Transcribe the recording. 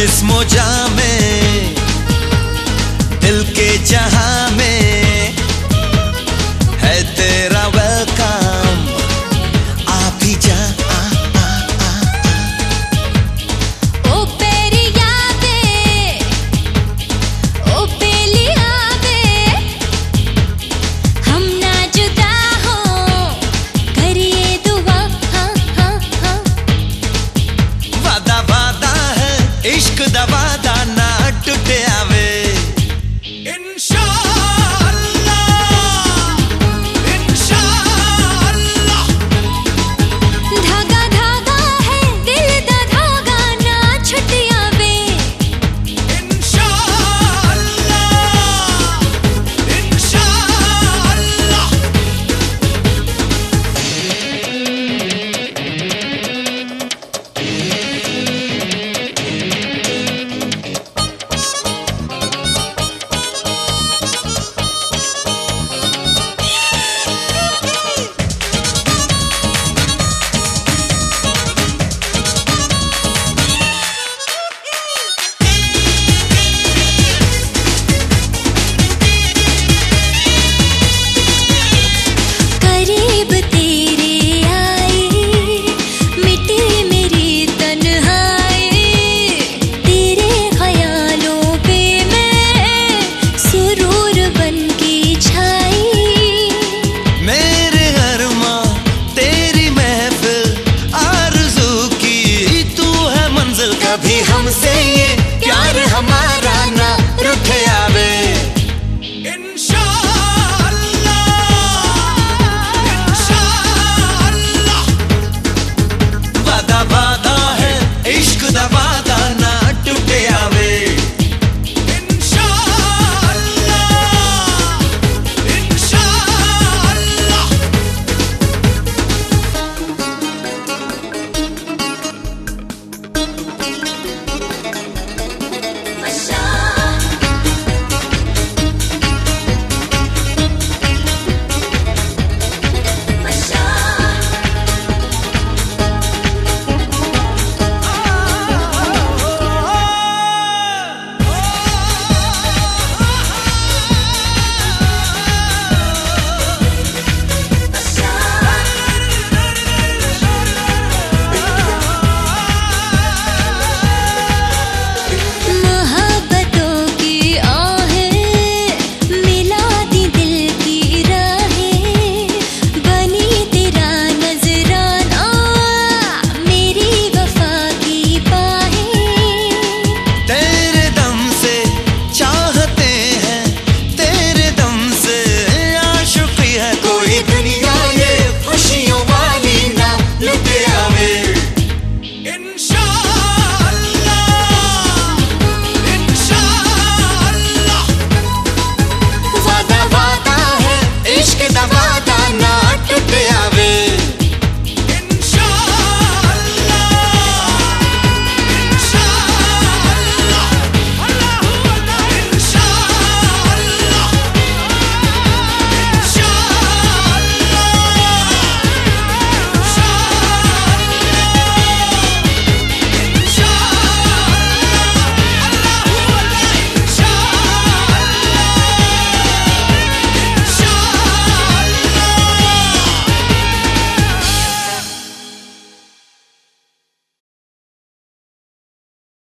जिस मोजा में दिल के जहाँ इश्क दवा दाना ना Come and say it.